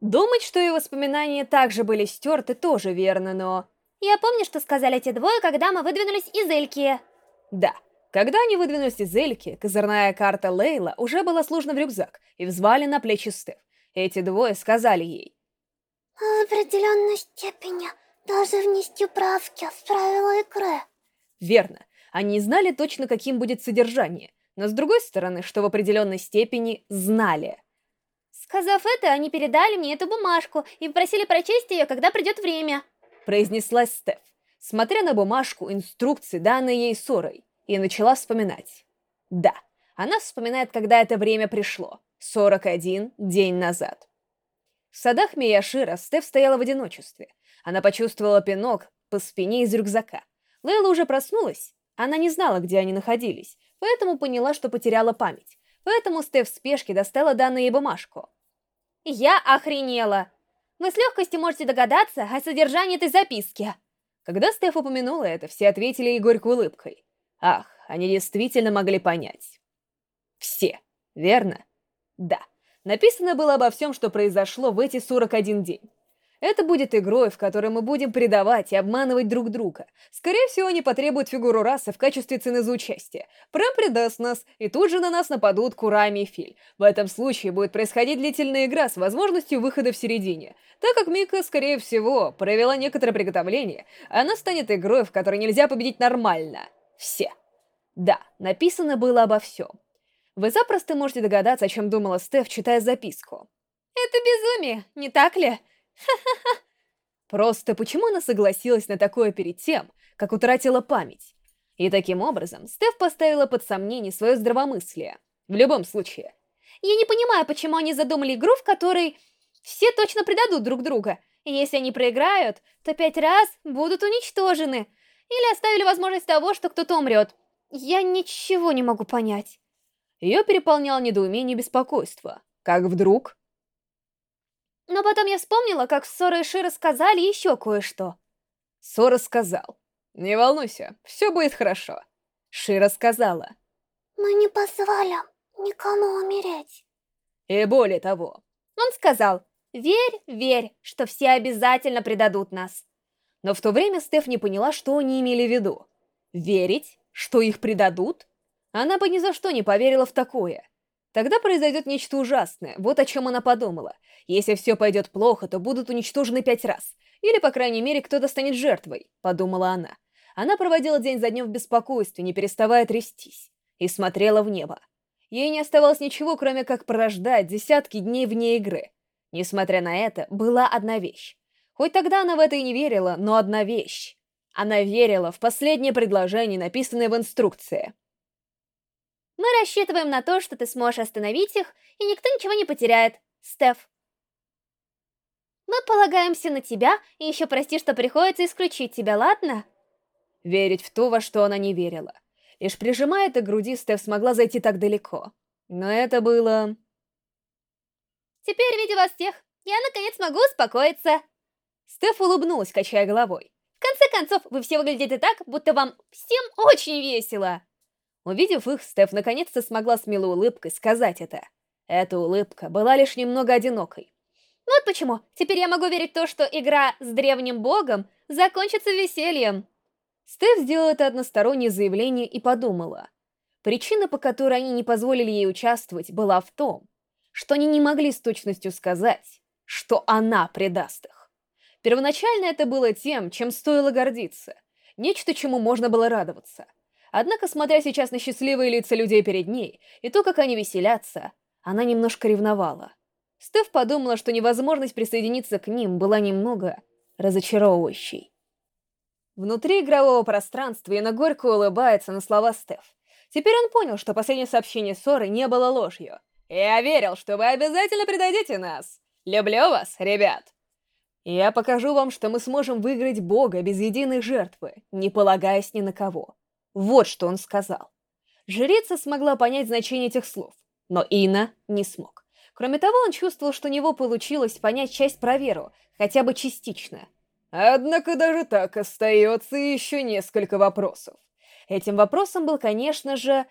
Думать, что ее воспоминания также были стерты, тоже верно, но... Я помню, что сказали эти двое, когда мы выдвинулись из Эльки. Да, когда они выдвинулись из Эльки, козырная карта Лейла уже была сложена в рюкзак и взвали на плечи Стеф. Эти двое сказали ей. В определенной степени даже внести правки в правила игры. Верно. Они знали точно, каким будет содержание, но с другой стороны, что в определенной степени знали. Сказав это, они передали мне эту бумажку и попросили прочесть ее, когда придет время. Произнесла Стеф, смотря на бумажку инструкции, данные ей ссорой, и начала вспоминать. Да, она вспоминает, когда это время пришло. 41 день назад. В садах Мияшира Стеф стояла в одиночестве. Она почувствовала пинок по спине из рюкзака. Лейла уже проснулась. Она не знала, где они находились, поэтому поняла, что потеряла память. Поэтому Стеф в спешке достала данную ей бумажку. Я охренела. Вы с легкостью можете догадаться о содержании этой записки. Когда Стеф упомянула это, все ответили ей горькой улыбкой. Ах, они действительно могли понять. Все, верно? Да. Написано было обо всем, что произошло в эти 41 день. Это будет игрой, в которой мы будем предавать и обманывать друг друга. Скорее всего, они потребуют фигуру расы в качестве цены за участие. Прям предаст нас, и тут же на нас нападут Курами и Филь. В этом случае будет происходить длительная игра с возможностью выхода в середине. Так как Мика, скорее всего, провела некоторое приготовление, она станет игрой, в которой нельзя победить нормально. Все. Да, написано было обо всем. Вы запросто можете догадаться, о чем думала Стеф, читая записку. Это безумие, не так ли? Просто почему она согласилась на такое перед тем, как утратила память? И таким образом Стеф поставила под сомнение свое здравомыслие. В любом случае. Я не понимаю, почему они задумали игру, в которой все точно предадут друг друга. И если они проиграют, то пять раз будут уничтожены. Или оставили возможность того, что кто-то умрет. Я ничего не могу понять. Ее переполняло недоумение и беспокойство. Как вдруг... Но потом я вспомнила, как Сора и Ши рассказали еще кое-что. Сора сказал. «Не волнуйся, все будет хорошо». Шира сказала. «Мы не позволим никому умереть». И более того. Он сказал, «Верь, верь, что все обязательно предадут нас». Но в то время Стеф не поняла, что они имели в виду. Верить? Что их предадут? Она бы ни за что не поверила в такое. Тогда произойдет нечто ужасное, вот о чем она подумала. Если все пойдет плохо, то будут уничтожены пять раз. Или, по крайней мере, кто-то станет жертвой, подумала она. Она проводила день за днем в беспокойстве, не переставая трястись, и смотрела в небо. Ей не оставалось ничего, кроме как прождать десятки дней вне игры. Несмотря на это, была одна вещь. Хоть тогда она в это и не верила, но одна вещь. Она верила в последнее предложение, написанное в инструкции. Мы рассчитываем на то, что ты сможешь остановить их, и никто ничего не потеряет, Стеф. Мы полагаемся на тебя, и еще прости, что приходится исключить тебя, ладно? Верить в то, во что она не верила. Лишь прижимая это к груди, Стеф смогла зайти так далеко. Но это было... Теперь, видя вас всех, я наконец могу успокоиться. Стеф улыбнулась, качая головой. В конце концов, вы все выглядите так, будто вам всем очень весело. Увидев их, Стеф наконец-то смогла с милой улыбкой сказать это. Эта улыбка была лишь немного одинокой. Вот почему теперь я могу верить в то, что игра с древним богом закончится весельем. Стеф сделала это одностороннее заявление и подумала. Причина, по которой они не позволили ей участвовать, была в том, что они не могли с точностью сказать, что она предаст их. Первоначально это было тем, чем стоило гордиться, нечто, чему можно было радоваться — Однако, смотря сейчас на счастливые лица людей перед ней и то, как они веселятся, она немножко ревновала. Стеф подумала, что невозможность присоединиться к ним была немного разочаровывающей. Внутри игрового пространства Яна горько улыбается на слова Стеф. Теперь он понял, что последнее сообщение Соры не было ложью. «Я верил, что вы обязательно предадите нас! Люблю вас, ребят!» «Я покажу вам, что мы сможем выиграть Бога без единой жертвы, не полагаясь ни на кого. Вот что он сказал. Жрица смогла понять значение этих слов, но Ина не смог. Кроме того, он чувствовал, что у него получилось понять часть про веру, хотя бы частично. Однако даже так остается еще несколько вопросов. Этим вопросом был, конечно же,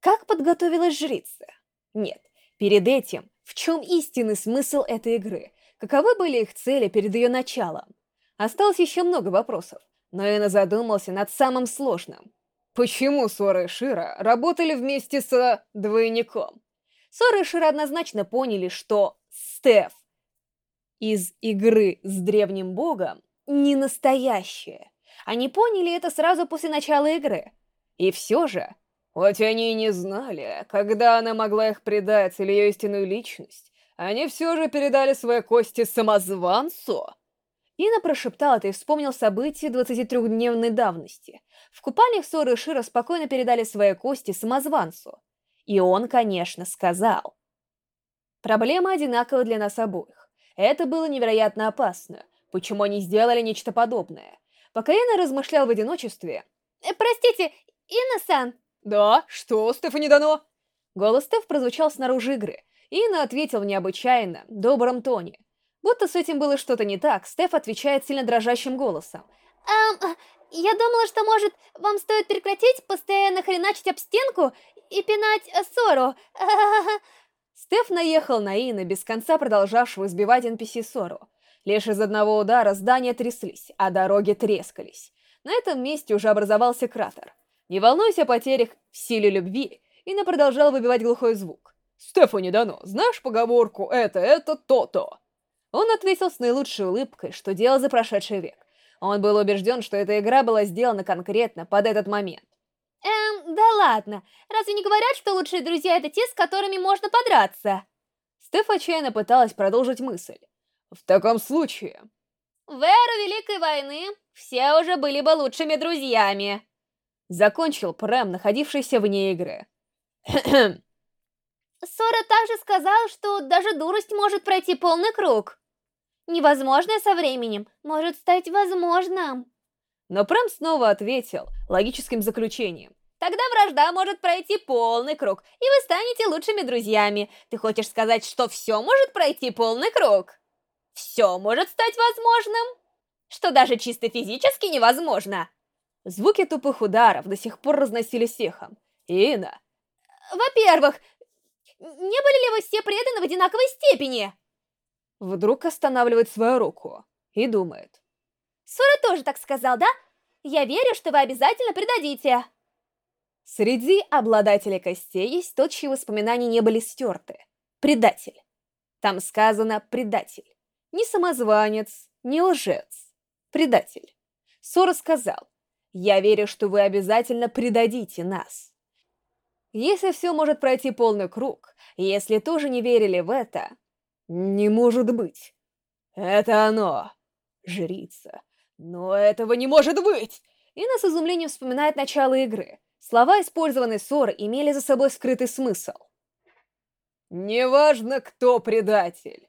как подготовилась жрица? Нет, перед этим В чем истинный смысл этой игры? Каковы были их цели перед ее началом? Осталось еще много вопросов, но Эна задумался над самым сложным. Почему Сора и Шира работали вместе с двойником? Сора и Шира однозначно поняли, что Стеф из игры с древним богом не настоящая. Они поняли это сразу после начала игры. И все же, хоть они и не знали, когда она могла их предать или ее истинную личность, они все же передали свои кости самозванцу. Ина прошептал это и вспомнил события 23-дневной давности. В купальнях Сора и Шира спокойно передали свои кости самозванцу. И он, конечно, сказал. Проблема одинакова для нас обоих. Это было невероятно опасно. Почему они сделали нечто подобное? Пока Ина размышлял в одиночестве... Э, «Простите, Инна-сан!» «Да, что, Стефани Дано?» Голос Стеф прозвучал снаружи игры. Ина ответил в необычайно добром тоне. Будто с этим было что-то не так, Стеф отвечает сильно дрожащим голосом. «Эм, я думала, что, может, вам стоит прекратить постоянно хреначить об стенку и пинать ссору. Стеф наехал на Ина, без конца продолжавшего избивать NPC Сору. Лишь из одного удара здания тряслись, а дороги трескались. На этом месте уже образовался кратер. Не волнуйся о потерях в силе любви, Ина продолжал выбивать глухой звук. «Стефани Дано, знаешь поговорку «это, это, то-то»?» Он ответил с наилучшей улыбкой, что делал за прошедший век. Он был убежден, что эта игра была сделана конкретно под этот момент. Эм, да ладно. Разве не говорят, что лучшие друзья — это те, с которыми можно подраться? Стеф отчаянно пыталась продолжить мысль. В таком случае... В эру Великой войны все уже были бы лучшими друзьями. Закончил Прэм, находившийся вне игры. Сора также сказал, что даже дурость может пройти полный круг. Невозможное со временем может стать возможным. Но Прэм снова ответил логическим заключением. Тогда вражда может пройти полный круг, и вы станете лучшими друзьями. Ты хочешь сказать, что все может пройти полный круг? Все может стать возможным? Что даже чисто физически невозможно? Звуки тупых ударов до сих пор разносились эхом. Ина. Во-первых, не были ли вы все преданы в одинаковой степени? Вдруг останавливает свою руку и думает. Сура тоже так сказал, да? Я верю, что вы обязательно предадите. Среди обладателей костей есть тот, чьи воспоминания не были стерты. Предатель. Там сказано «предатель». Не самозванец, не лжец. Предатель. Сора сказал, «Я верю, что вы обязательно предадите нас». Если все может пройти полный круг, если тоже не верили в это, не может быть. Это оно. Жрица. Но этого не может быть! Инна с изумлением вспоминает начало игры. Слова, использованные ссоры, имели за собой скрытый смысл. Неважно, кто предатель.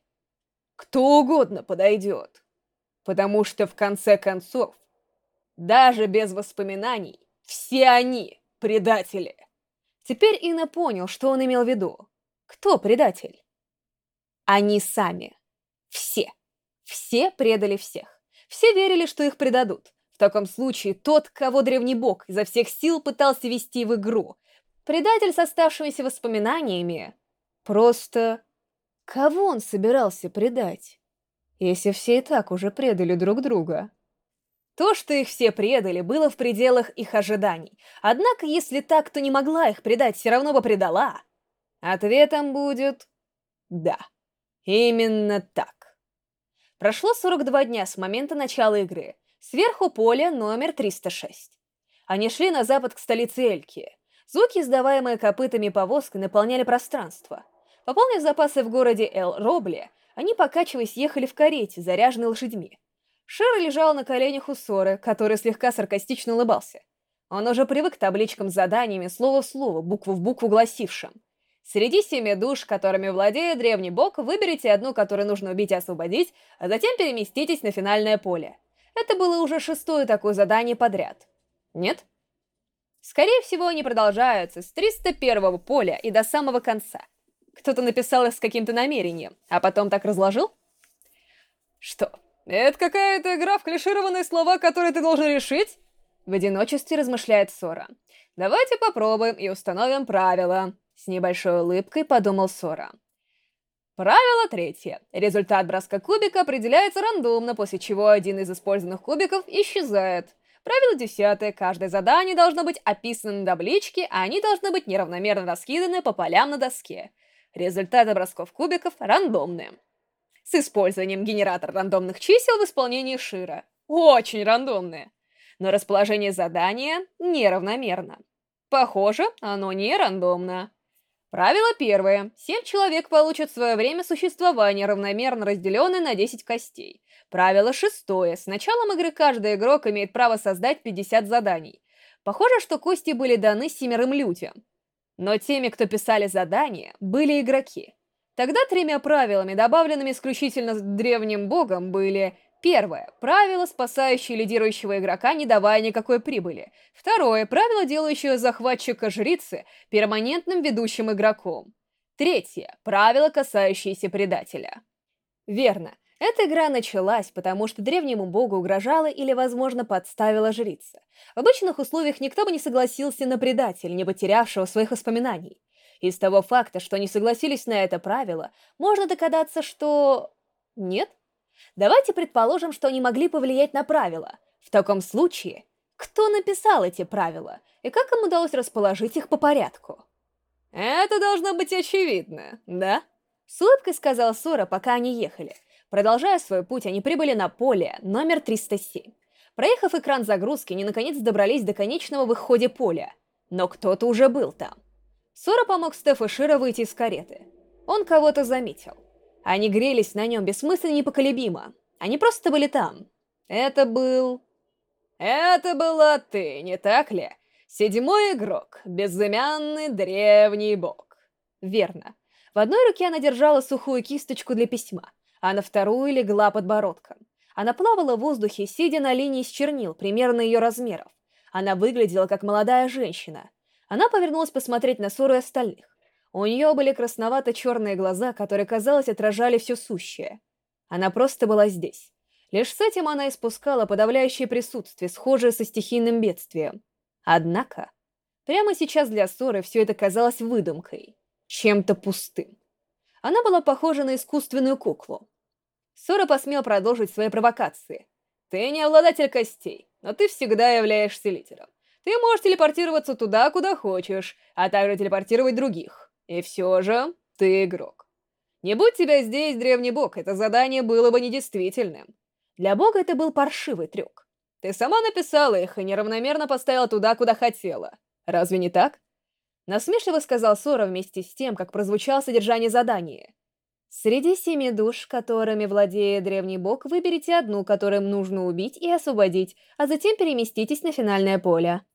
Кто угодно подойдет. Потому что, в конце концов, даже без воспоминаний, все они предатели. Теперь Инна понял, что он имел в виду. Кто предатель? Они сами. Все. Все предали всех. Все верили, что их предадут. В таком случае тот, кого древний бог изо всех сил пытался вести в игру, предатель с оставшимися воспоминаниями, просто... Кого он собирался предать? Если все и так уже предали друг друга. То, что их все предали, было в пределах их ожиданий. Однако, если так, то не могла их предать, все равно бы предала. Ответом будет «да». Именно так. Прошло 42 дня с момента начала игры. Сверху поле номер 306. Они шли на запад к столице Эльки. Звуки, издаваемые копытами повозкой, наполняли пространство. Пополнив запасы в городе Эл-Робле, они, покачиваясь, ехали в карете, заряженной лошадьми. Шер лежал на коленях у Соры, который слегка саркастично улыбался. Он уже привык к табличкам с заданиями слово в слово, букву в букву гласившим. Среди семи душ, которыми владеет древний бог, выберите одну, которую нужно убить и освободить, а затем переместитесь на финальное поле. Это было уже шестое такое задание подряд. Нет? Скорее всего, они продолжаются с 301 поля и до самого конца. Кто-то написал их с каким-то намерением, а потом так разложил? Что, это какая-то игра в клишированные слова, которые ты должен решить? В одиночестве размышляет Сора. Давайте попробуем и установим правила. С небольшой улыбкой подумал Сора. Правило третье. Результат броска кубика определяется рандомно, после чего один из использованных кубиков исчезает. Правило десятое. Каждое задание должно быть описано на табличке, а они должны быть неравномерно раскиданы по полям на доске. Результаты бросков кубиков рандомные. С использованием генератора рандомных чисел в исполнении Шира. Очень рандомные. Но расположение задания неравномерно. Похоже, оно не рандомно. Правило первое. Семь человек получат свое время существования, равномерно разделенное на 10 костей. Правило шестое. С началом игры каждый игрок имеет право создать 50 заданий. Похоже, что кости были даны семерым людям. Но теми, кто писали задания, были игроки. Тогда тремя правилами, добавленными исключительно древним богом, были Первое. Правило, спасающее лидирующего игрока, не давая никакой прибыли. Второе. Правило, делающее захватчика жрицы перманентным ведущим игроком. Третье. Правило, касающееся предателя. Верно. Эта игра началась, потому что древнему богу угрожала или, возможно, подставила жрица. В обычных условиях никто бы не согласился на предателя, не потерявшего своих воспоминаний. Из того факта, что они согласились на это правило, можно догадаться, что... Нет? Давайте предположим, что они могли повлиять на правила. В таком случае, кто написал эти правила, и как им удалось расположить их по порядку? Это должно быть очевидно, да? С улыбкой сказал Сора, пока они ехали. Продолжая свой путь, они прибыли на поле номер 307. Проехав экран загрузки, они наконец добрались до конечного выхода поля. Но кто-то уже был там. Сора помог Стеф и Шира выйти из кареты. Он кого-то заметил. Они грелись на нем бессмысленно и непоколебимо. Они просто были там. Это был... Это была ты, не так ли? Седьмой игрок, безымянный древний бог. Верно. В одной руке она держала сухую кисточку для письма, а на вторую легла подбородком. Она плавала в воздухе, сидя на линии с чернил, примерно ее размеров. Она выглядела как молодая женщина. Она повернулась посмотреть на ссору остальных. У нее были красновато-черные глаза, которые, казалось, отражали все сущее. Она просто была здесь. Лишь с этим она испускала подавляющее присутствие, схожее со стихийным бедствием. Однако, прямо сейчас для ссоры все это казалось выдумкой, чем-то пустым. Она была похожа на искусственную куклу. Сора посмел продолжить свои провокации. «Ты не обладатель костей, но ты всегда являешься лидером. Ты можешь телепортироваться туда, куда хочешь, а также телепортировать других. И все же, ты игрок. Не будь тебя здесь, древний бог, это задание было бы недействительным. Для бога это был паршивый трюк. Ты сама написала их и неравномерно поставила туда, куда хотела. Разве не так? Насмешливо сказал Сора вместе с тем, как прозвучало содержание задания. Среди семи душ, которыми владеет древний бог, выберите одну, которую нужно убить и освободить, а затем переместитесь на финальное поле.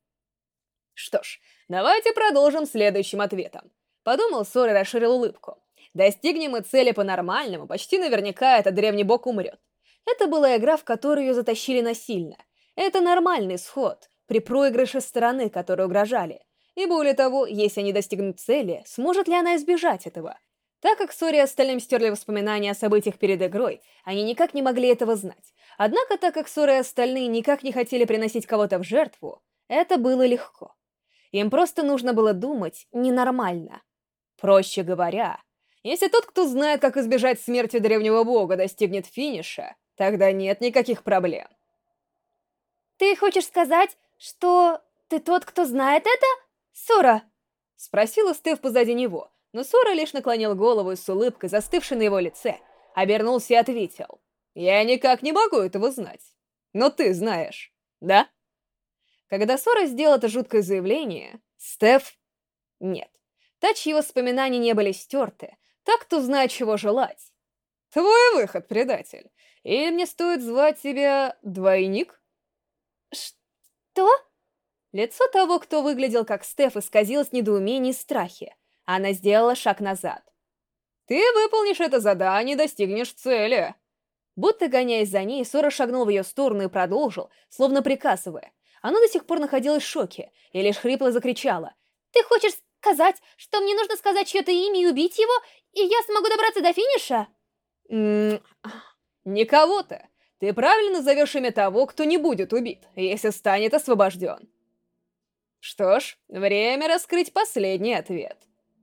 Что ж, давайте продолжим следующим ответом. Подумал Сор и расширил улыбку. Достигнем мы цели по-нормальному, почти наверняка этот древний бог умрет. Это была игра, в которую ее затащили насильно. Это нормальный сход, при проигрыше стороны, которые угрожали. И более того, если они достигнут цели, сможет ли она избежать этого? Так как Сори и остальным стерли воспоминания о событиях перед игрой, они никак не могли этого знать. Однако, так как Сори и остальные никак не хотели приносить кого-то в жертву, это было легко. Им просто нужно было думать ненормально. Проще говоря, если тот, кто знает, как избежать смерти древнего бога, достигнет финиша, тогда нет никаких проблем. «Ты хочешь сказать, что ты тот, кто знает это, Сора?» Спросила Стеф позади него, но Сора лишь наклонил голову с улыбкой, застывшей на его лице, обернулся и ответил. «Я никак не могу этого знать. Но ты знаешь, да?» Когда Сора сделал это жуткое заявление, Стеф... Нет. Та, чьи воспоминания не были стерты, так кто знает, чего желать. Твой выход, предатель. Или мне стоит звать тебя двойник? Что? Лицо того, кто выглядел как Стеф, исказилось в недоумении и страхе. Она сделала шаг назад. Ты выполнишь это задание и достигнешь цели. Будто гоняясь за ней, Сора шагнул в ее сторону и продолжил, словно приказывая. Она до сих пор находилась в шоке и лишь хрипло закричала. «Ты хочешь сказать, что мне нужно сказать чье-то имя и убить его, и я смогу добраться до финиша? Ммм... Не кого-то. Ты правильно назовешь имя того, кто не будет убит, если станет освобожден. Что ж, время раскрыть последний ответ.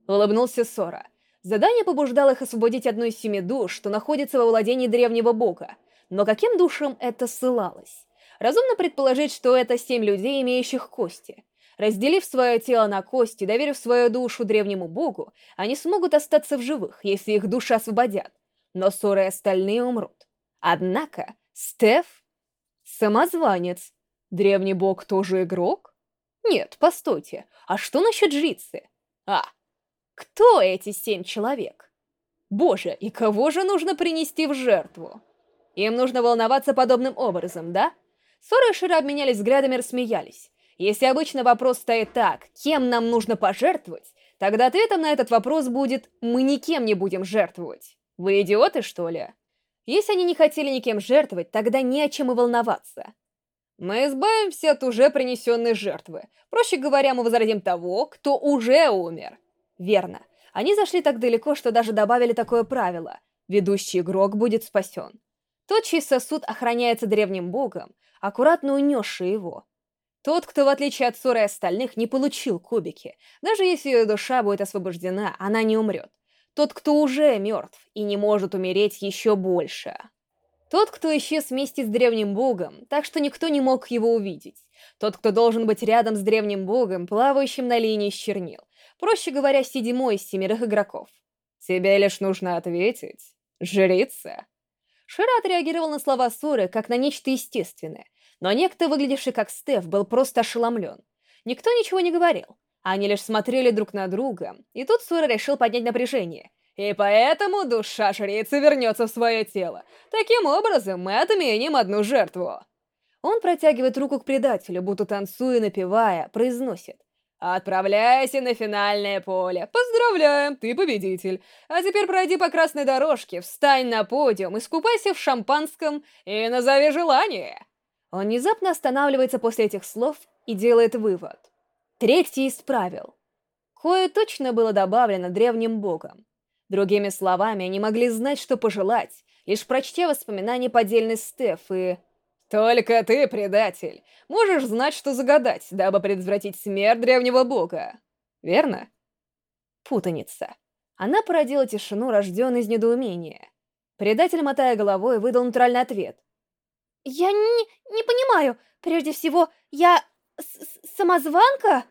Улыбнулся Сора. Задание побуждало их освободить одну из семи душ, что находится во владении древнего бога. Но каким душам это ссылалось? Разумно предположить, что это семь людей, имеющих кости. Разделив свое тело на кости, доверив свою душу древнему богу, они смогут остаться в живых, если их души освободят. Но ссоры остальные умрут. Однако, Стеф — самозванец. Древний бог тоже игрок? Нет, постойте, а что насчет жрицы? А, кто эти семь человек? Боже, и кого же нужно принести в жертву? Им нужно волноваться подобным образом, да? Сора и Шира обменялись взглядами и рассмеялись. Если обычно вопрос стоит так, кем нам нужно пожертвовать, тогда ответом на этот вопрос будет «мы никем не будем жертвовать». Вы идиоты, что ли? Если они не хотели никем жертвовать, тогда не о чем и волноваться. Мы избавимся от уже принесенной жертвы. Проще говоря, мы возродим того, кто уже умер. Верно. Они зашли так далеко, что даже добавили такое правило. Ведущий игрок будет спасен. Тот, чей сосуд охраняется древним богом, аккуратно унесший его. Тот, кто, в отличие от Соры и остальных, не получил кубики. Даже если ее душа будет освобождена, она не умрет. Тот, кто уже мертв и не может умереть еще больше. Тот, кто исчез вместе с древним богом, так что никто не мог его увидеть. Тот, кто должен быть рядом с древним богом, плавающим на линии с чернил. Проще говоря, седьмой из семерых игроков. Тебе лишь нужно ответить. Жрица. Шира отреагировал на слова Соры как на нечто естественное, но некто, выглядевший как Стеф, был просто ошеломлен. Никто ничего не говорил. Они лишь смотрели друг на друга, и тут Сора решил поднять напряжение. И поэтому душа жрицы вернется в свое тело. Таким образом, мы отменим одну жертву. Он протягивает руку к предателю, будто танцуя, напевая, произносит. «Отправляйся на финальное поле. Поздравляем, ты победитель. А теперь пройди по красной дорожке, встань на подиум, искупайся в шампанском и назови желание». Он внезапно останавливается после этих слов и делает вывод. Третий из правил. Кое точно было добавлено древним богом. Другими словами, они могли знать, что пожелать, лишь прочтя воспоминания поддельной Стеф и... «Только ты, предатель, можешь знать, что загадать, дабы предотвратить смерть древнего бога. Верно?» Путаница. Она породила тишину, рожденную из недоумения. Предатель, мотая головой, выдал натуральный ответ. «Я не, не понимаю. Прежде всего, я... самозванка?»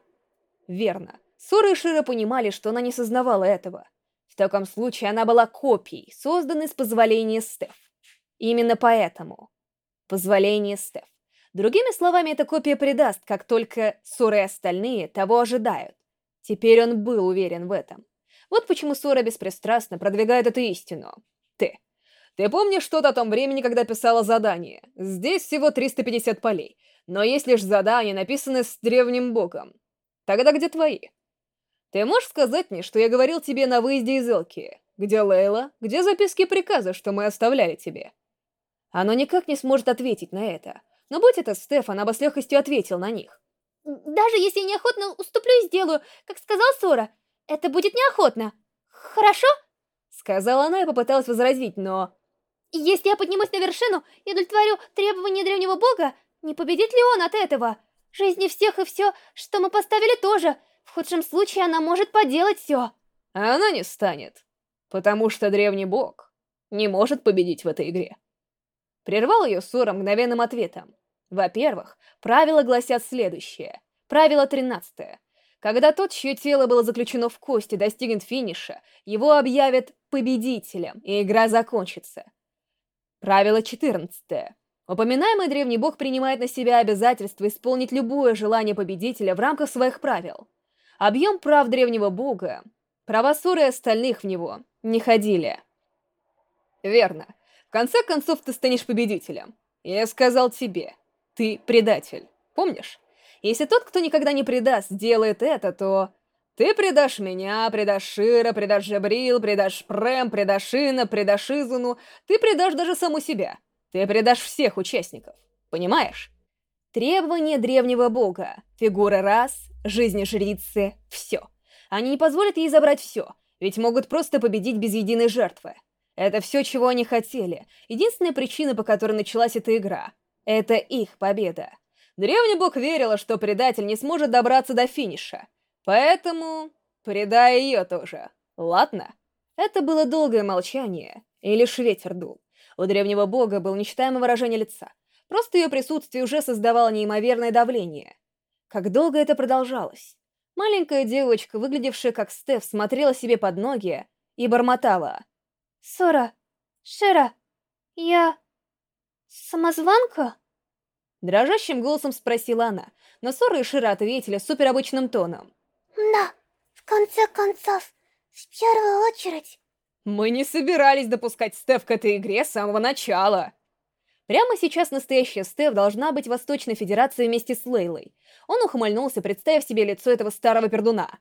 Верно. Сора и Шира понимали, что она не сознавала этого. В таком случае она была копией, созданной с позволения Стеф. Именно поэтому Позволение Стеф. Другими словами, эта копия предаст, как только Сора и остальные того ожидают. Теперь он был уверен в этом. Вот почему Сора беспристрастно продвигает эту истину. Ты. Ты помнишь что-то о том времени, когда писала задание? Здесь всего 350 полей, но есть лишь задания, написанные с древним богом. Тогда где твои? Ты можешь сказать мне, что я говорил тебе на выезде из Элки? Где Лейла? Где записки приказа, что мы оставляли тебе? Оно никак не сможет ответить на это. Но будь это Стеф, она бы с легкостью ответил на них. Даже если я неохотно уступлю и сделаю, как сказал Сора, это будет неохотно. Хорошо? Сказала она и попыталась возразить, но... Если я поднимусь на вершину и удовлетворю требования древнего бога, не победит ли он от этого? Жизни всех и все, что мы поставили тоже. В худшем случае она может поделать все. А она не станет. Потому что древний бог не может победить в этой игре. Прервал ее Сора мгновенным ответом. Во-первых, правила гласят следующее. Правило 13. Когда тот, чье тело было заключено в кости, достигнет финиша, его объявят победителем, и игра закончится. Правило 14. Упоминаемый древний бог принимает на себя обязательство исполнить любое желание победителя в рамках своих правил. Объем прав древнего бога, права Суры и остальных в него, не ходили. Верно. В конце концов, ты станешь победителем. Я сказал тебе, ты предатель. Помнишь? Если тот, кто никогда не предаст, делает это, то... Ты предашь меня, предашь Шира, предашь Жабрил, предашь Прем, предашь Ина, предашь Изуну. Ты предашь даже саму себя. Ты предашь всех участников. Понимаешь? Требования древнего бога. Фигура раз, жизни жрицы, все. Они не позволят ей забрать все, ведь могут просто победить без единой жертвы. Это все, чего они хотели. Единственная причина, по которой началась эта игра. Это их победа. Древний бог верила, что предатель не сможет добраться до финиша. Поэтому... предай ее тоже. Ладно? Это было долгое молчание, и лишь ветер дул. У древнего бога было нечитаемое выражение лица. Просто ее присутствие уже создавало неимоверное давление. Как долго это продолжалось? Маленькая девочка, выглядевшая как Стеф, смотрела себе под ноги и бормотала. «Сора, Шера, я... самозванка?» Дрожащим голосом спросила она, но Сора и Шира ответили суперобычным тоном. Да, в конце концов, в первую очередь. Мы не собирались допускать Стеф к этой игре с самого начала. Прямо сейчас настоящая Стеф должна быть в Восточной Федерации вместе с Лейлой. Он ухмыльнулся, представив себе лицо этого старого пердуна.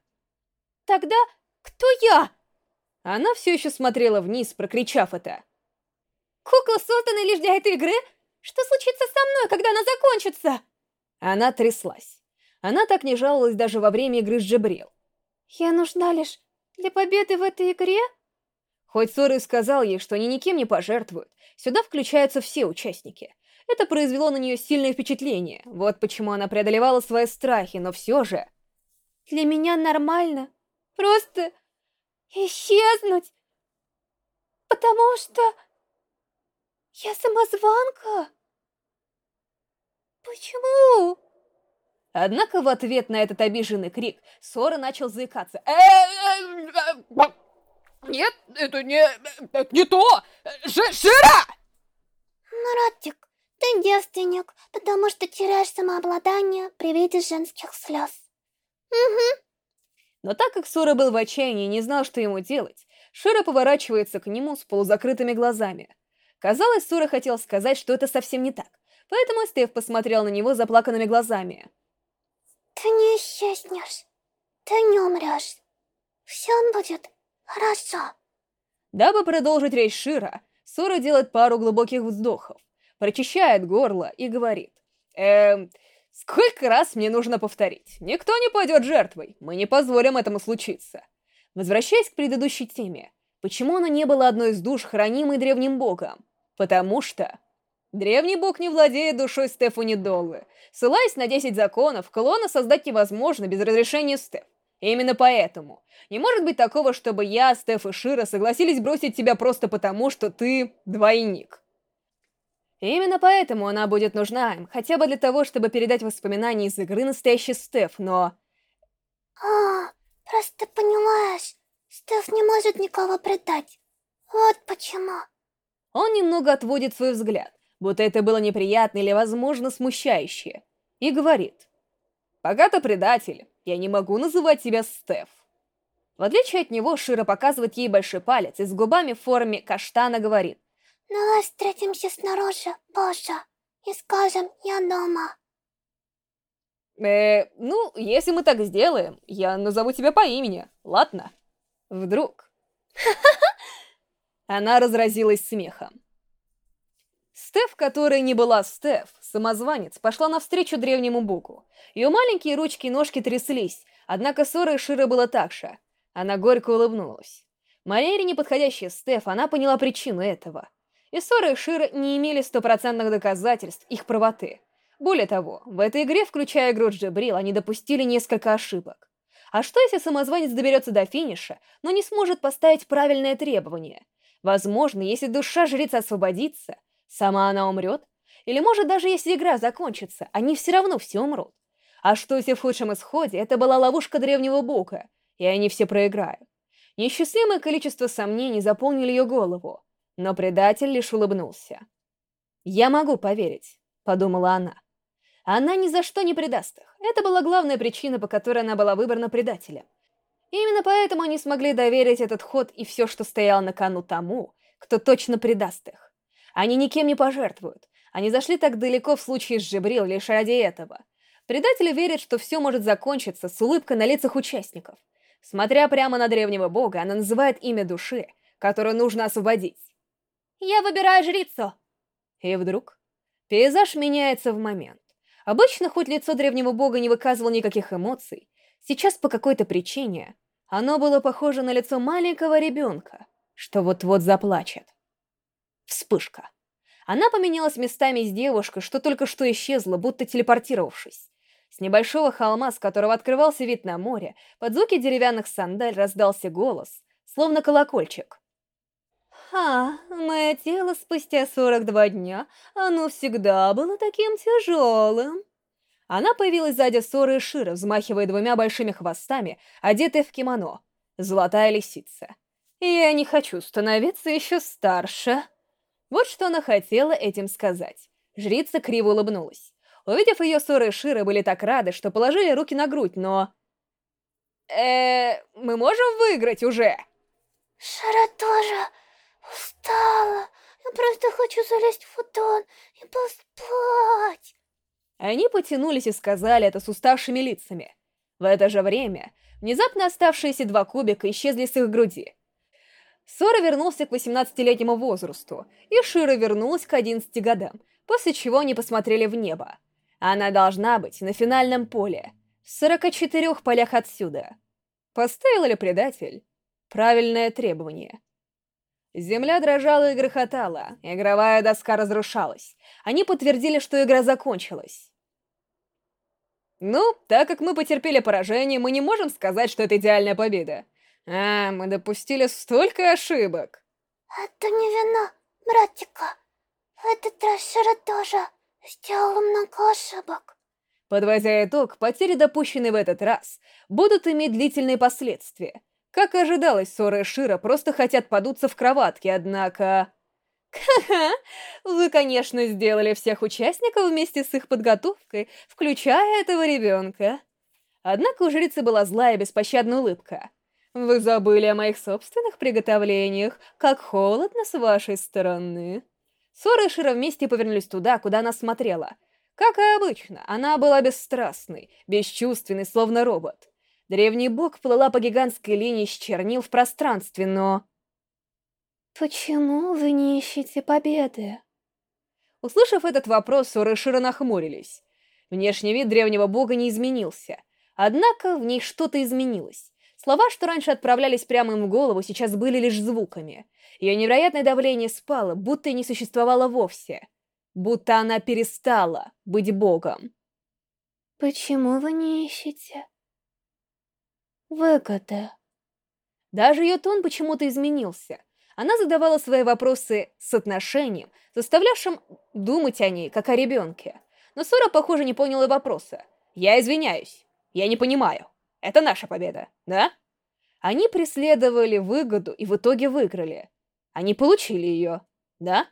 «Тогда кто я?» Она все еще смотрела вниз, прокричав это. «Кукла создана лишь для этой игры? Что случится со мной, когда она закончится?» Она тряслась. Она так не жаловалась даже во время игры с Джебрил. «Я нужна лишь для победы в этой игре?» Хоть Сора и сказал ей, что они никем не пожертвуют, сюда включаются все участники. Это произвело на нее сильное впечатление, вот почему она преодолевала свои страхи, но все же... Для меня нормально. Просто исчезнуть. Потому что... Я самозванка. Почему? Однако в ответ на этот обиженный крик Сора начал заикаться. «Э -э -э нет, это не... это не то! Ш Шира! Маратик, ты девственник, потому что теряешь самообладание при виде женских слез. Угу. Но так как Сора был в отчаянии и не знал, что ему делать, Шира поворачивается к нему с полузакрытыми глазами. Казалось, Сора хотел сказать, что это совсем не так, поэтому Стеф посмотрел на него заплаканными глазами. Ты не исчезнешь. Ты не умрешь. Все будет Хорошо. Дабы продолжить речь Шира, Сора делает пару глубоких вздохов, прочищает горло и говорит. Эм, сколько раз мне нужно повторить? Никто не пойдет жертвой, мы не позволим этому случиться. Возвращаясь к предыдущей теме, почему она не была одной из душ, хранимой древним богом? Потому что... Древний бог не владеет душой Стефани Доллы. Ссылаясь на 10 законов, клона создать невозможно без разрешения Стеф. Именно поэтому. Не может быть такого, чтобы я, Стеф и Шира согласились бросить тебя просто потому, что ты двойник. Именно поэтому она будет нужна им, хотя бы для того, чтобы передать воспоминания из игры настоящий Стеф, но... А, просто понимаешь, Стеф не может никого предать. Вот почему. Он немного отводит свой взгляд, будто это было неприятно или, возможно, смущающе, и говорит. «Пока ты предатель, я не могу называть тебя Стеф. В отличие от него, Шира показывает ей большой палец и с губами в форме каштана говорит. «Давай встретимся снаружи, позже, и скажем, я дома». Э, ну, если мы так сделаем, я назову тебя по имени, ладно? Вдруг. Она разразилась смехом. Стеф, которая не была Стеф, самозванец, пошла навстречу древнему богу. Ее маленькие ручки и ножки тряслись, однако ссора и Шира было так же. Она горько улыбнулась. Мария неподходящая Стеф, она поняла причину этого. И ссора и Шира не имели стопроцентных доказательств их правоты. Более того, в этой игре, включая игру Джебрил, они допустили несколько ошибок. А что если самозванец доберется до финиша, но не сможет поставить правильное требование? Возможно, если душа жрица освободится, Сама она умрет? Или может даже если игра закончится, они все равно все умрут? А что если в худшем исходе это была ловушка древнего бога, и они все проиграют? Неисчислимое количество сомнений заполнили ее голову, но предатель лишь улыбнулся. «Я могу поверить», — подумала она. Она ни за что не предаст их. Это была главная причина, по которой она была выбрана предателем. Именно поэтому они смогли доверить этот ход и все, что стояло на кону тому, кто точно предаст их. Они никем не пожертвуют. Они зашли так далеко в случае с Джибрил лишь ради этого. Предатели верят, что все может закончиться с улыбкой на лицах участников. Смотря прямо на древнего бога, она называет имя души, которую нужно освободить. «Я выбираю жрицу!» И вдруг пейзаж меняется в момент. Обычно, хоть лицо древнего бога не выказывало никаких эмоций, сейчас по какой-то причине оно было похоже на лицо маленького ребенка, что вот-вот заплачет. Вспышка. Она поменялась местами с девушкой, что только что исчезла, будто телепортировавшись. С небольшого холма, с которого открывался вид на море, под звуки деревянных сандаль раздался голос, словно колокольчик. «Ха, мое тело спустя 42 дня, оно всегда было таким тяжелым». Она появилась сзади Соры и Шира, взмахивая двумя большими хвостами, одетая в кимоно. Золотая лисица. «Я не хочу становиться еще старше». Вот что она хотела этим сказать. Жрица криво улыбнулась. Увидев ее, Сора и Шира были так рады, что положили руки на грудь, но... э мы можем выиграть уже?» Шира тоже устала. Я просто хочу залезть в футон и поспать. Они потянулись и сказали это с уставшими лицами. В это же время внезапно оставшиеся два кубика исчезли с их груди. Сора вернулся к 18-летнему возрасту, и Шира вернулась к 11 годам, после чего они посмотрели в небо. Она должна быть на финальном поле, в 44 полях отсюда. Поставил ли предатель? Правильное требование. Земля дрожала и грохотала, игровая доска разрушалась. Они подтвердили, что игра закончилась. Ну, так как мы потерпели поражение, мы не можем сказать, что это идеальная победа. А, мы допустили столько ошибок. Это не вина, братика. Этот раз Шира тоже сделала много ошибок. Подводя итог, потери, допущенные в этот раз, будут иметь длительные последствия. Как и ожидалось, Сора и Шира просто хотят подуться в кроватке, однако... Ха-ха, вы, конечно, сделали всех участников вместе с их подготовкой, включая этого ребенка. Однако у жрицы была злая беспощадная улыбка. Вы забыли о моих собственных приготовлениях, как холодно с вашей стороны. Сора и Шира вместе повернулись туда, куда она смотрела. Как и обычно, она была бесстрастной, бесчувственной, словно робот. Древний бог плыла по гигантской линии с чернил в пространстве, но... «Почему вы не ищете победы?» Услышав этот вопрос, Сурышира нахмурились. Внешний вид древнего бога не изменился. Однако в ней что-то изменилось. Слова, что раньше отправлялись прямо им в голову, сейчас были лишь звуками. Ее невероятное давление спало, будто и не существовало вовсе. Будто она перестала быть богом. «Почему вы не ищете?» выгоды. Даже ее тон почему-то изменился. Она задавала свои вопросы с отношением, заставлявшим думать о ней, как о ребенке. Но Сора, похоже, не поняла вопроса. «Я извиняюсь. Я не понимаю. Это наша победа, да?» Они преследовали выгоду и в итоге выиграли. Они получили ее, да?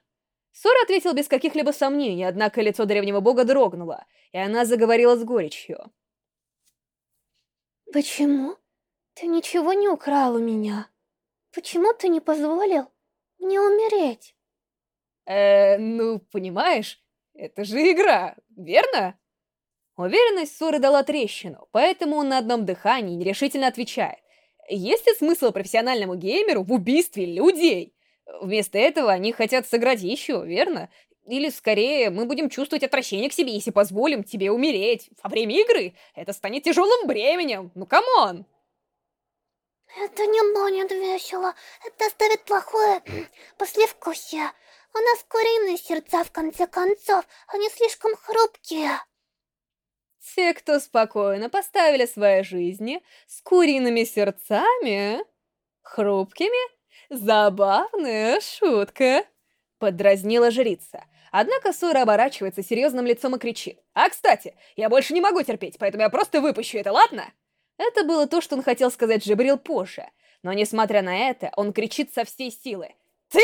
Сора ответил без каких-либо сомнений, однако лицо древнего бога дрогнуло, и она заговорила с горечью. «Почему ты ничего не украл у меня? Почему ты не позволил мне умереть?» Э, ну, понимаешь, это же игра, верно? Уверенность Соры дала трещину, поэтому он на одном дыхании нерешительно отвечает. Есть ли смысл профессиональному геймеру в убийстве людей? Вместо этого они хотят сыграть еще, верно? Или, скорее, мы будем чувствовать отвращение к себе, если позволим тебе умереть. Во время игры это станет тяжелым бременем. Ну, come on! Это не будет весело. Это оставит плохое послевкусие. У нас куриные сердца, в конце концов. Они слишком хрупкие. Те, кто спокойно поставили свои жизни с куриными сердцами, хрупкими, забавная шутка, подразнила жрица. Однако Сора оборачивается серьезным лицом и кричит. «А, кстати, я больше не могу терпеть, поэтому я просто выпущу это, ладно?» Это было то, что он хотел сказать Джибрил позже. Но, несмотря на это, он кричит со всей силы. «Ты!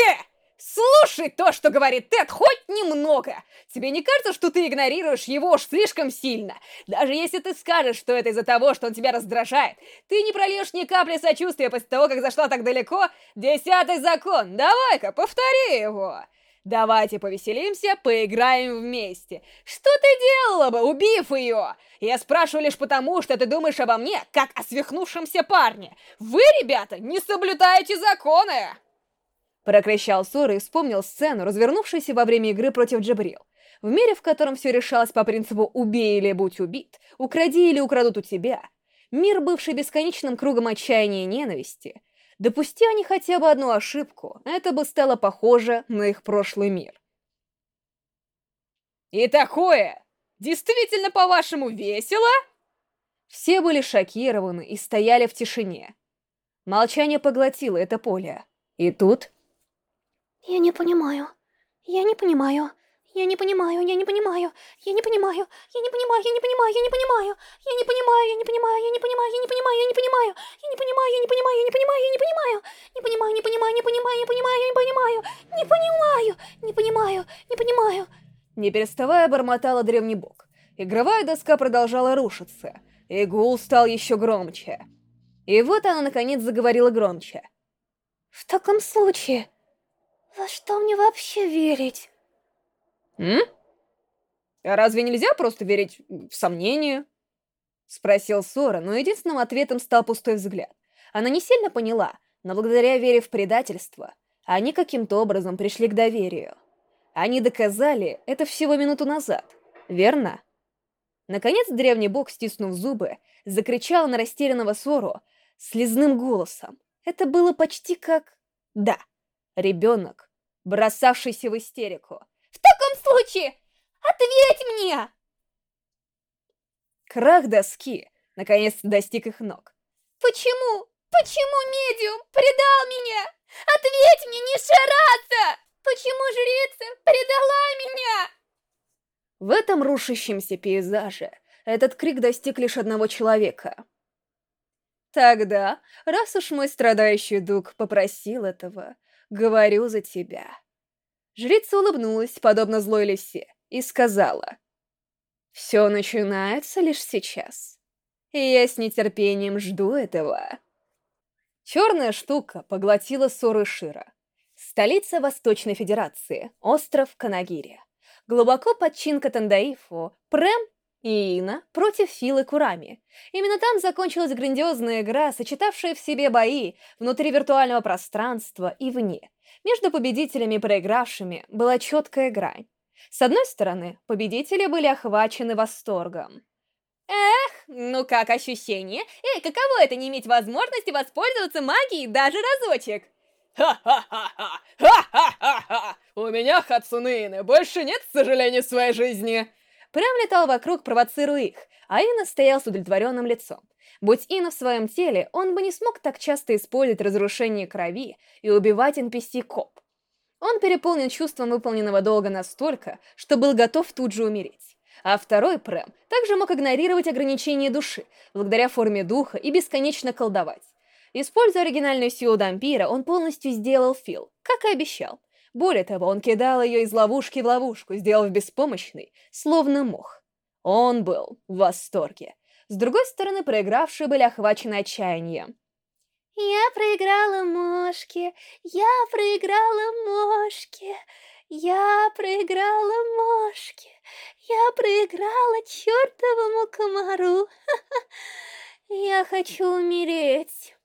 Слушай то, что говорит Тед, хоть немного! Тебе не кажется, что ты игнорируешь его уж слишком сильно? Даже если ты скажешь, что это из-за того, что он тебя раздражает, ты не прольешь ни капли сочувствия после того, как зашла так далеко? Десятый закон, давай-ка, повтори его!» Давайте повеселимся, поиграем вместе. Что ты делала бы, убив ее? Я спрашиваю лишь потому, что ты думаешь обо мне, как о свихнувшемся парне. Вы, ребята, не соблюдаете законы!» Прокричал Сора и вспомнил сцену, развернувшуюся во время игры против Джабрил. В мире, в котором все решалось по принципу «убей или будь убит», «укради или украдут у тебя», мир, бывший бесконечным кругом отчаяния и ненависти, Допусти они хотя бы одну ошибку, это бы стало похоже на их прошлый мир. «И такое! Действительно, по-вашему, весело?» Все были шокированы и стояли в тишине. Молчание поглотило это поле. И тут... «Я не понимаю. Я не понимаю. Я не понимаю, я не понимаю. Я не понимаю. Я не понимаю, я не понимаю, я не понимаю. Я не понимаю, я не понимаю, я не понимаю, я не понимаю, я не понимаю. Я не понимаю, я не понимаю, я не понимаю, я не понимаю. Не понимаю, не понимаю, не понимаю, не понимаю, Я не понимаю. Не понимаю, не понимаю, не понимаю. Не переставая бормотала древний бог. Игровая доска продолжала рушиться, и гул стал еще громче. И вот она наконец заговорила громче. В таком случае, во что мне вообще верить? «М? А разве нельзя просто верить в сомнения?» Спросил Сора, но единственным ответом стал пустой взгляд. Она не сильно поняла, но благодаря вере в предательство, они каким-то образом пришли к доверию. Они доказали это всего минуту назад, верно? Наконец древний бог, стиснув зубы, закричал на растерянного Сору слезным голосом. Это было почти как... Да, ребенок, бросавшийся в истерику таком случае? Ответь мне!» Крах доски наконец достиг их ног. «Почему? Почему медиум предал меня? Ответь мне, не шараться! Почему жрица предала меня?» В этом рушащемся пейзаже этот крик достиг лишь одного человека. Тогда, раз уж мой страдающий дух попросил этого, говорю за тебя. Жрица улыбнулась, подобно злой лисе, и сказала, «Все начинается лишь сейчас, и я с нетерпением жду этого». Черная штука поглотила ссоры Шира. Столица Восточной Федерации, остров Канагири. Глубоко под Чинка Тандаифу, Прем и Ина против Филы Курами. Именно там закончилась грандиозная игра, сочетавшая в себе бои внутри виртуального пространства и вне. Между победителями и проигравшими была четкая грань. С одной стороны, победители были охвачены восторгом. Эх, ну как ощущение? Эй, каково это не иметь возможности воспользоваться магией даже разочек? Ха-ха-ха-ха! Ха-ха-ха-ха! У меня, Хацуны больше нет, к сожалению, своей жизни. Прям летал вокруг, провоцируя их, а Ина стоял с удовлетворенным лицом. Будь Ина в своем теле, он бы не смог так часто использовать разрушение крови и убивать NPC-коп. Он переполнен чувством выполненного долга настолько, что был готов тут же умереть. А второй Прэм также мог игнорировать ограничения души, благодаря форме духа и бесконечно колдовать. Используя оригинальную силу Дампира, он полностью сделал Фил, как и обещал. Более того, он кидал ее из ловушки в ловушку, сделав беспомощный, словно мох. Он был в восторге. С другой стороны, проигравшие были охвачены отчаянием. «Я проиграла мошки, я проиграла мошки, я проиграла мошки, я проиграла чертовому комару, я хочу умереть».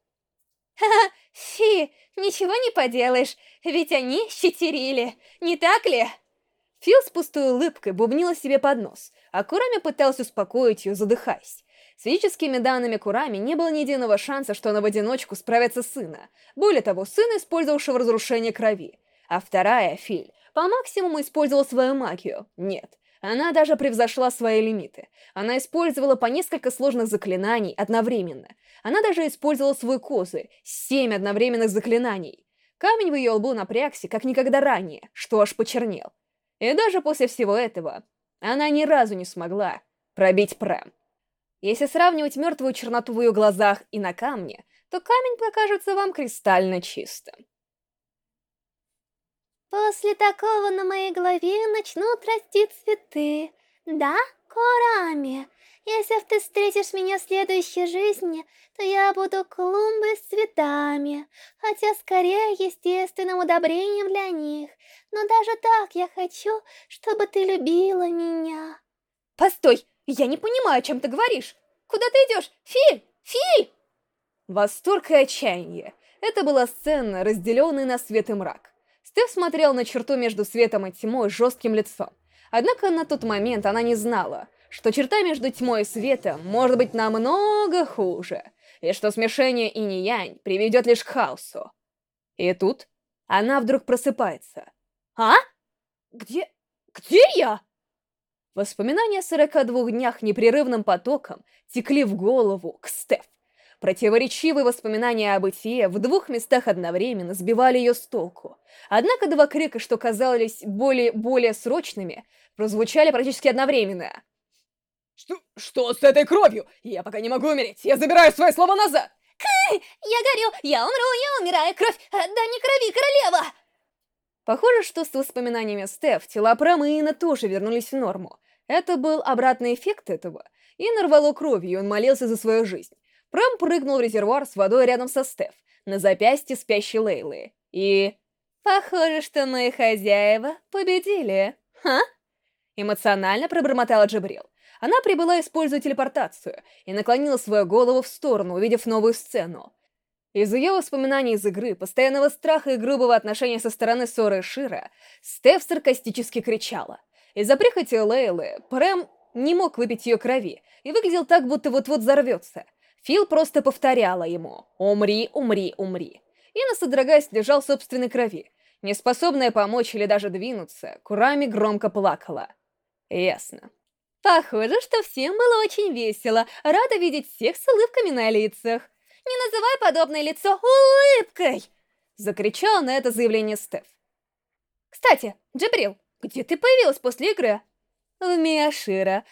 «Ха-ха, фи, ничего не поделаешь, ведь они щетерили, не так ли?» Фил с пустой улыбкой бубнила себе под нос, а Курами пытался успокоить ее, задыхаясь. С физическими данными Курами не было ни единого шанса, что она в одиночку справится с сына. Более того, сын, использовавшего разрушение крови. А вторая, Филь, по максимуму использовала свою магию. Нет, она даже превзошла свои лимиты. Она использовала по несколько сложных заклинаний одновременно. Она даже использовала свой козырь, семь одновременных заклинаний. Камень в ее лбу напрягся, как никогда ранее, что аж почернел. И даже после всего этого, она ни разу не смогла пробить Прэм. Если сравнивать мертвую черноту в ее глазах и на камне, то камень покажется вам кристально чистым. После такого на моей голове начнут расти цветы. Да, Корами? Если ты встретишь меня в следующей жизни, то я буду клумбой с цветами, хотя скорее естественным удобрением для них. Но даже так я хочу, чтобы ты любила меня. Постой! «Я не понимаю, о чем ты говоришь! Куда ты идешь? Филь! Филь!» Восторг и отчаяние. Это была сцена, разделенная на свет и мрак. Стеф смотрел на черту между светом и тьмой жестким лицом. Однако на тот момент она не знала, что черта между тьмой и светом может быть намного хуже, и что смешение инь-янь приведет лишь к хаосу. И тут она вдруг просыпается. «А? Где... где я?» Воспоминания о 42 днях непрерывным потоком текли в голову к Стеф. Противоречивые воспоминания о бытие в двух местах одновременно сбивали ее с толку. Однако два крика, что казались более, более срочными, прозвучали практически одновременно. Что, что с этой кровью? Я пока не могу умереть. Я забираю свои слова назад. Я горю, я умру, я умираю, кровь, да не крови, королева! Похоже, что с воспоминаниями Стеф тела Прэм и Ина тоже вернулись в норму. Это был обратный эффект этого. Ина рвало кровью, и он молился за свою жизнь. Прэм прыгнул в резервуар с водой рядом со Стеф, на запястье спящей Лейлы. И... «Похоже, что мои хозяева победили, ха?» Эмоционально пробормотала Джабрил. Она прибыла, используя телепортацию, и наклонила свою голову в сторону, увидев новую сцену. Из ее воспоминаний из игры, постоянного страха и грубого отношения со стороны Соры и Шира, Стеф саркастически кричала. Из-за прихоти Лейлы, Прэм не мог выпить ее крови и выглядел так, будто вот-вот взорвется. Фил просто повторяла ему «Умри, умри, умри». Инна, содрогаясь, лежал в собственной крови. Неспособная помочь или даже двинуться, Курами громко плакала. Ясно. Похоже, что всем было очень весело. Рада видеть всех с улыбками на лицах. Не называй подобное лицо улыбкой! Закричал на это заявление Стеф. Кстати, Джабрил, где ты появилась после игры? В Миашира.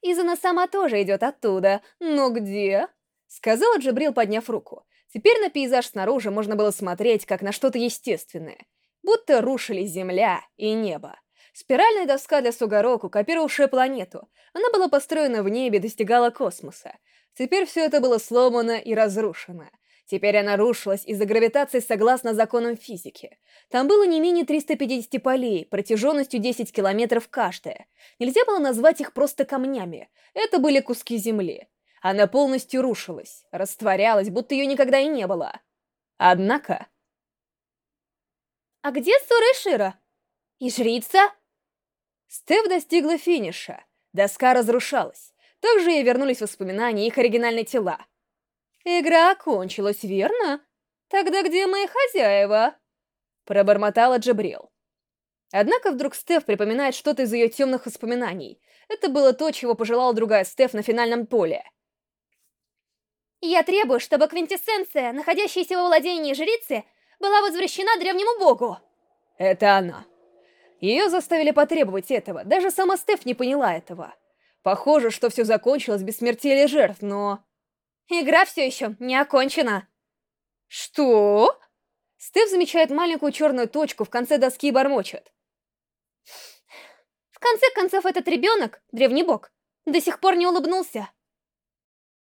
Изана сама тоже идет оттуда. Но где? Сказала Джабрил, подняв руку. Теперь на пейзаж снаружи можно было смотреть, как на что-то естественное. Будто рушились земля и небо. Спиральная доска для Сугароку, копировавшая планету. Она была построена в небе, достигала космоса. Теперь все это было сломано и разрушено. Теперь она рушилась из-за гравитации согласно законам физики. Там было не менее 350 полей, протяженностью 10 километров каждая. Нельзя было назвать их просто камнями. Это были куски земли. Она полностью рушилась, растворялась, будто ее никогда и не было. Однако... «А где Сура и Шира? И жрица?» Стеф достигла финиша. Доска разрушалась. Также ей вернулись воспоминания их оригинальные тела. «Игра окончилась, верно? Тогда где мои хозяева?» Пробормотала Джабрил. Однако вдруг Стеф припоминает что-то из ее темных воспоминаний. Это было то, чего пожелала другая Стеф на финальном поле. «Я требую, чтобы квинтэссенция, находящаяся во владении жрицы, была возвращена древнему богу!» Это она. Ее заставили потребовать этого, даже сама Стеф не поняла этого. Похоже, что все закончилось без смерти или жертв, но... Игра все еще не окончена. Что? Стеф замечает маленькую черную точку в конце доски и бормочет. В конце концов, этот ребенок, древний бог, до сих пор не улыбнулся.